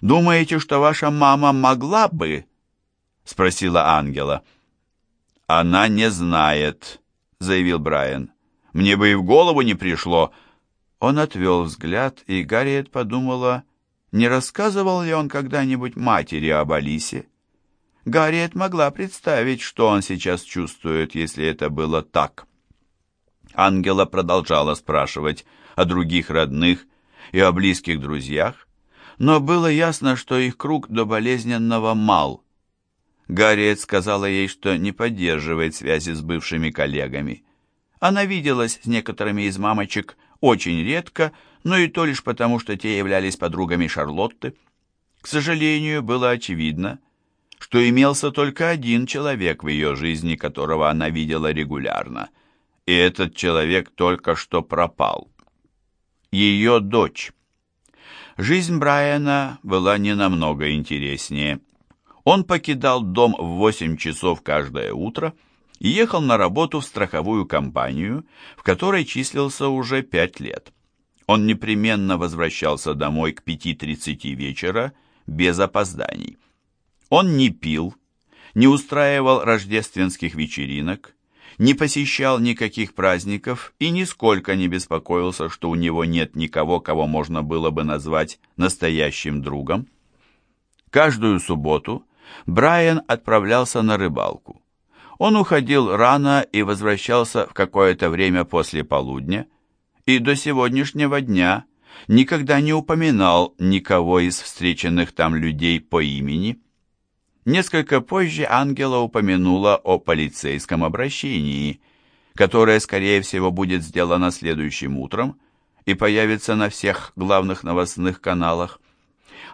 Думаете, что ваша мама могла бы?» — спросила Ангела. «Она не знает», — заявил Брайан. «Мне бы и в голову не пришло». Он отвел взгляд, и Гарриет подумала, не рассказывал ли он когда-нибудь матери об Алисе. Гарриет могла представить, что он сейчас чувствует, если это было так. Ангела продолжала спрашивать о других родных и о близких друзьях, но было ясно, что их круг до болезненного мал. Гарриет сказала ей, что не поддерживает связи с бывшими коллегами. Она виделась с некоторыми из мамочек очень редко, но и то лишь потому, что те являлись подругами Шарлотты. К сожалению, было очевидно, что имелся только один человек в ее жизни, которого она видела регулярно, и этот человек только что пропал. Ее дочь. Жизнь Брайана была не намного интереснее. Он покидал дом в 8 часов каждое утро и ехал на работу в страховую компанию, в которой числился уже пять лет. Он непременно возвращался домой к 5.30 вечера без опозданий. Он не пил, не устраивал рождественских вечеринок, не посещал никаких праздников и нисколько не беспокоился, что у него нет никого, кого можно было бы назвать настоящим другом. Каждую субботу Брайан отправлялся на рыбалку. Он уходил рано и возвращался в какое-то время после полудня, и до сегодняшнего дня никогда не упоминал никого из встреченных там людей по имени. Несколько позже Ангела упомянула о полицейском обращении, которое, скорее всего, будет сделано следующим утром и появится на всех главных новостных каналах.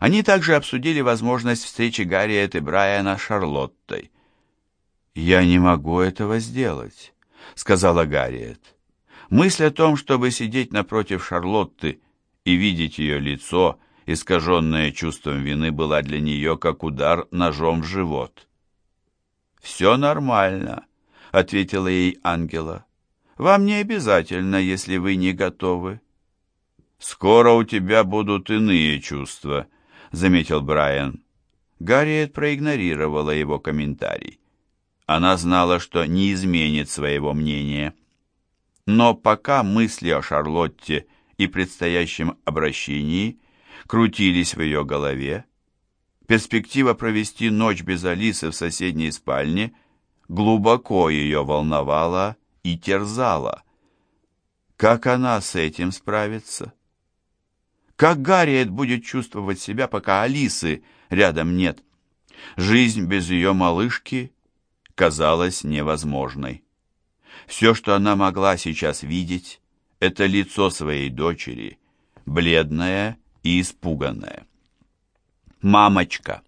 Они также обсудили возможность встречи Гарриет и Брайана с Шарлоттой. «Я не могу этого сделать», — сказала Гарриет. Мысль о том, чтобы сидеть напротив Шарлотты и видеть ее лицо — искаженная чувством вины, была для нее как удар ножом в живот. «Все нормально», — ответила ей ангела. «Вам не обязательно, если вы не готовы». «Скоро у тебя будут иные чувства», — заметил Брайан. Гарриет проигнорировала его комментарий. Она знала, что не изменит своего мнения. Но пока мысли о Шарлотте и предстоящем обращении крутились в ее голове. Перспектива провести ночь без Алисы в соседней спальне глубоко ее волновала и терзала. Как она с этим справится? Как Гарриет будет чувствовать себя, пока Алисы рядом нет? Жизнь без ее малышки казалась невозможной. Все, что она могла сейчас видеть, это лицо своей дочери, бледное и испуганная. «Мамочка,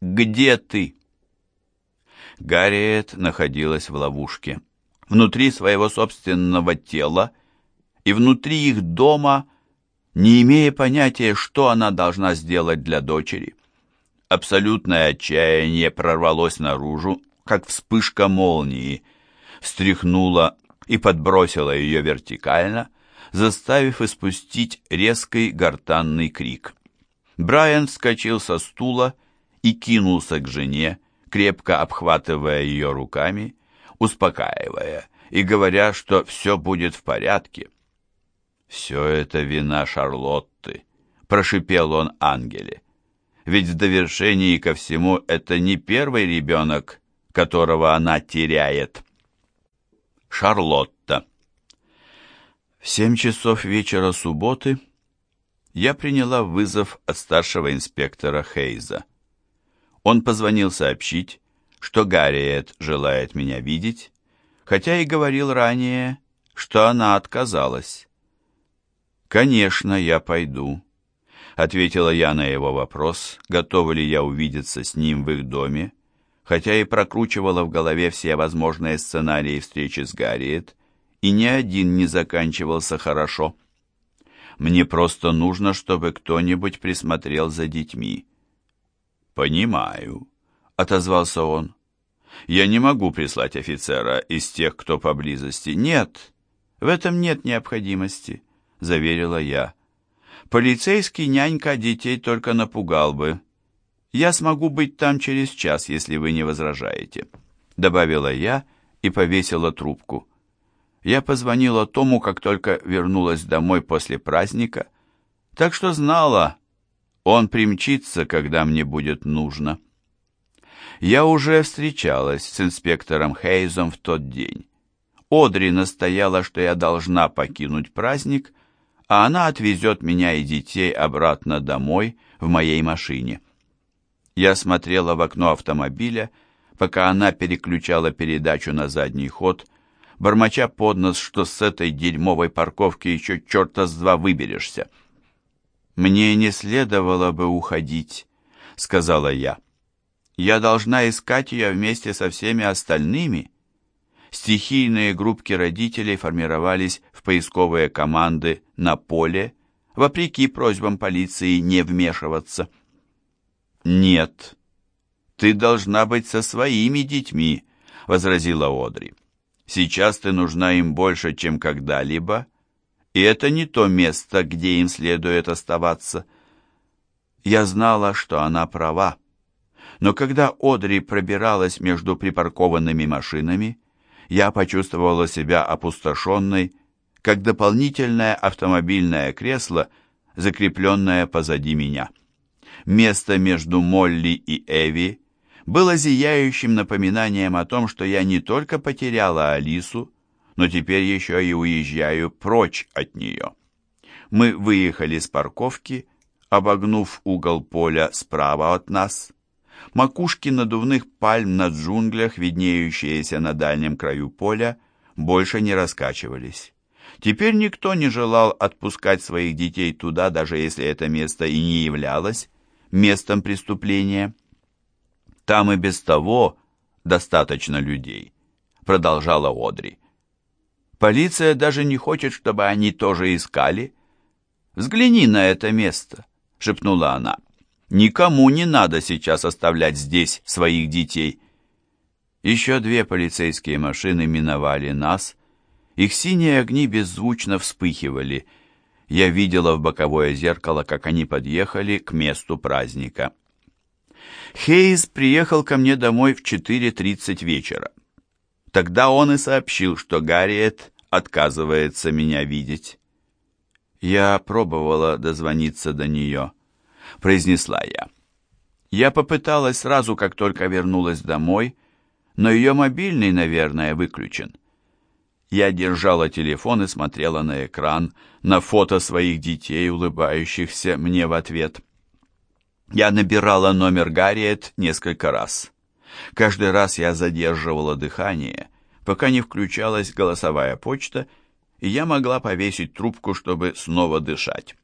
где ты?» Гарриет находилась в ловушке. Внутри своего собственного тела и внутри их дома, не имея понятия, что она должна сделать для дочери. Абсолютное отчаяние прорвалось наружу, как вспышка молнии, встряхнула и подбросила ее вертикально, заставив испустить резкий гортанный крик. Брайан вскочил со стула и кинулся к жене, крепко обхватывая ее руками, успокаивая и говоря, что все будет в порядке. «Все это вина Шарлотты», — прошипел он Ангеле. «Ведь в довершении ко всему это не первый ребенок, которого она теряет». Шарлотта в семь часов вечера субботы я приняла вызов от старшего инспектора Хейза. Он позвонил сообщить, что Гарриет желает меня видеть, хотя и говорил ранее, что она отказалась. «Конечно, я пойду», — ответила я на его вопрос, готова ли я увидеться с ним в их доме, хотя и прокручивала в голове все возможные сценарии встречи с Гарриет, и ни один не заканчивался хорошо. Мне просто нужно, чтобы кто-нибудь присмотрел за детьми. «Понимаю», — отозвался он. «Я не могу прислать офицера из тех, кто поблизости». «Нет, в этом нет необходимости», — заверила я. Полицейский нянька детей только напугал бы. Я смогу быть там через час, если вы не возражаете», — добавила я и повесила трубку. Я позвонила Тому, как только вернулась домой после праздника, так что знала, он примчится, когда мне будет нужно. Я уже встречалась с инспектором Хейзом в тот день. Одри настояла, что я должна покинуть праздник, а она отвезет меня и детей обратно домой в моей машине. Я смотрела в окно автомобиля, пока она переключала передачу на задний ход, бормоча под нос, что с этой дерьмовой парковки еще черта с два выберешься. «Мне не следовало бы уходить», — сказала я. «Я должна искать ее вместе со всеми остальными». Стихийные группки родителей формировались в поисковые команды на поле, вопреки просьбам полиции не вмешиваться. «Нет, ты должна быть со своими детьми», — возразила Одри. «Сейчас ты нужна им больше, чем когда-либо, и это не то место, где им следует оставаться». Я знала, что она права. Но когда Одри пробиралась между припаркованными машинами, я почувствовала себя опустошенной, как дополнительное автомобильное кресло, закрепленное позади меня. Место между Молли и Эви было зияющим напоминанием о том, что я не только потеряла Алису, но теперь еще и уезжаю прочь от нее. Мы выехали с парковки, обогнув угол поля справа от нас, Макушки надувных пальм на джунглях, виднеющиеся на дальнем краю поля, больше не раскачивались. Теперь никто не желал отпускать своих детей туда, даже если это место и не являлось местом преступления. Там и без того достаточно людей, продолжала Одри. Полиция даже не хочет, чтобы они тоже искали. Взгляни на это место, шепнула она. Никому не надо сейчас оставлять здесь своих детей. Еще две полицейские машины миновали нас. Их синие огни беззвучно вспыхивали. Я видела в боковое зеркало, как они подъехали к месту праздника. Хейз приехал ко мне домой в 4.30 вечера. Тогда он и сообщил, что Гарриет отказывается меня видеть. Я пробовала дозвониться до нее. — произнесла я. Я попыталась сразу, как только вернулась домой, но ее мобильный, наверное, выключен. Я держала телефон и смотрела на экран, на фото своих детей, улыбающихся мне в ответ. Я набирала номер Гарриет несколько раз. Каждый раз я задерживала дыхание, пока не включалась голосовая почта, и я могла повесить трубку, чтобы снова дышать.